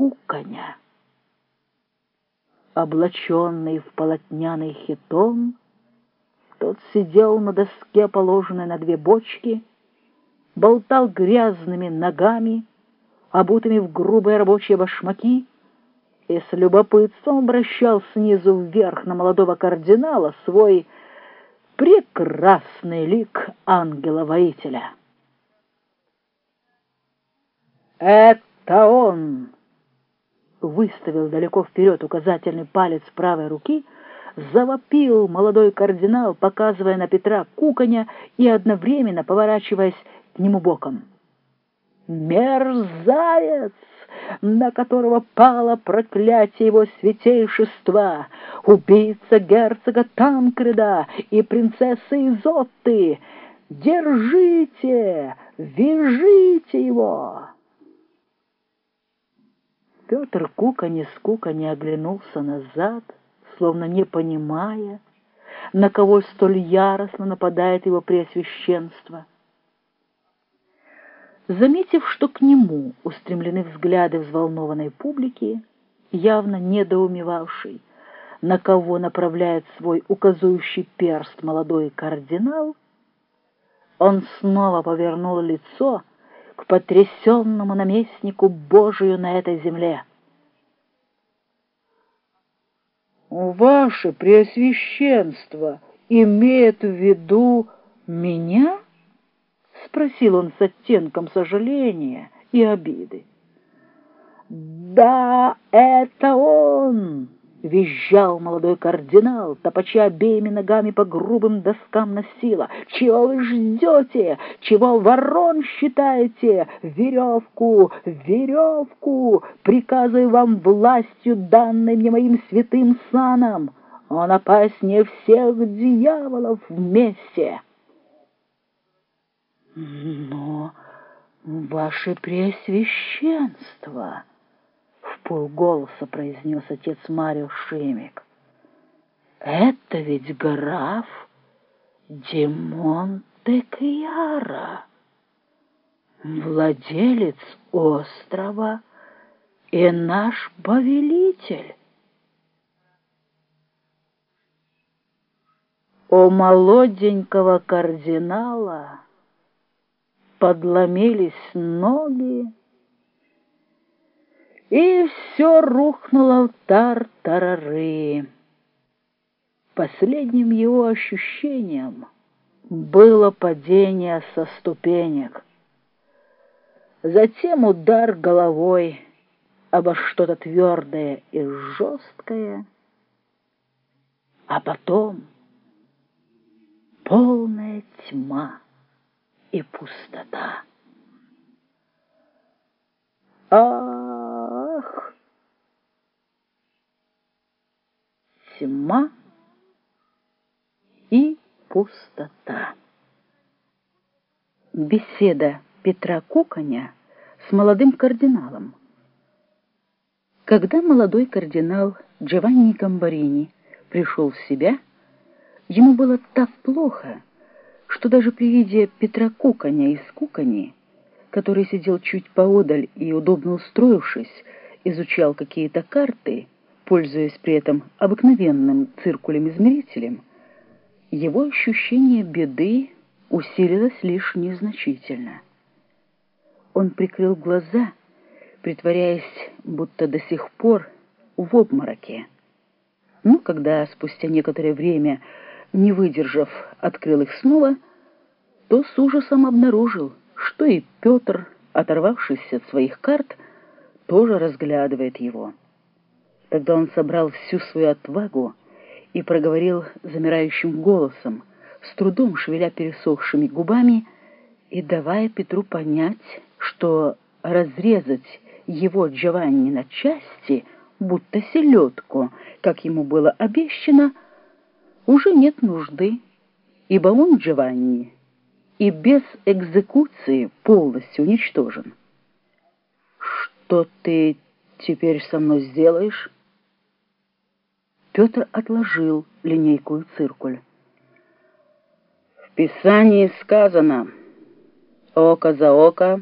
куконя. Облаченный в полотняный хитон, тот сидел на доске, положенной на две бочки, болтал грязными ногами, обутыми в грубые рабочие башмаки, и с любопытством обращал снизу вверх на молодого кардинала свой прекрасный лик ангела-воителя. «Это он!» Выставил далеко вперед указательный палец правой руки, завопил молодой кардинал, показывая на Петра куконя и одновременно поворачиваясь к нему боком. «Мерзавец!» на которого пало проклятие его святейшества, убийца герцога Танкреда и принцессы Изотты. Держите, вяжите его!» Петр Кука ни скука не оглянулся назад, словно не понимая, на кого столь яростно нападает его преосвященство. Заметив, что к нему устремлены взгляды взволнованной публики, явно недоумевавший, на кого направляет свой указующий перст молодой кардинал, он снова повернул лицо к потрясенному наместнику Божию на этой земле. «Ваше Преосвященство имеет в виду меня?» — спросил он с оттенком сожаления и обиды. «Да, это он!» — визжал молодой кардинал, топача обеими ногами по грубым доскам носила. «Чего вы ждете? Чего ворон считаете? Веревку, веревку! Приказываю вам властью, данной мне моим святым саном! Он опаснее всех дьяволов вместе!» «Но, ваше преосвященство!» — в полголоса произнес отец Марио Шемик. «Это ведь граф Димон де Кьяра, владелец острова и наш повелитель». У молоденького кардинала подломились ноги, и все рухнуло в тар-тарары. Последним его ощущением было падение со ступенек. Затем удар головой обо что-то твердое и жесткое, а потом полная тьма и пустота. Ах! Тьма и пустота. Беседа Петра Куконя с молодым кардиналом. Когда молодой кардинал Джованни Камбарини пришел в себя, ему было так плохо, что даже при виде Петра Куконя из Кукони, который сидел чуть поодаль и, удобно устроившись, изучал какие-то карты, пользуясь при этом обыкновенным циркулем-измерителем, его ощущение беды усилилось лишь незначительно. Он прикрыл глаза, притворяясь, будто до сих пор в обмороке. Но когда спустя некоторое время не выдержав, открыл их снова, то с ужасом обнаружил, что и Петр, оторвавшись от своих карт, тоже разглядывает его. Тогда он собрал всю свою отвагу и проговорил замирающим голосом, с трудом шевеля пересохшими губами и давая Петру понять, что разрезать его Джованни на части, будто селедку, как ему было обещано, — уже нет нужды, ибо он, Джованни, и без экзекуции полностью уничтожен. Что ты теперь со мной сделаешь? Петр отложил линейку и циркуль. В Писании сказано «Око за око,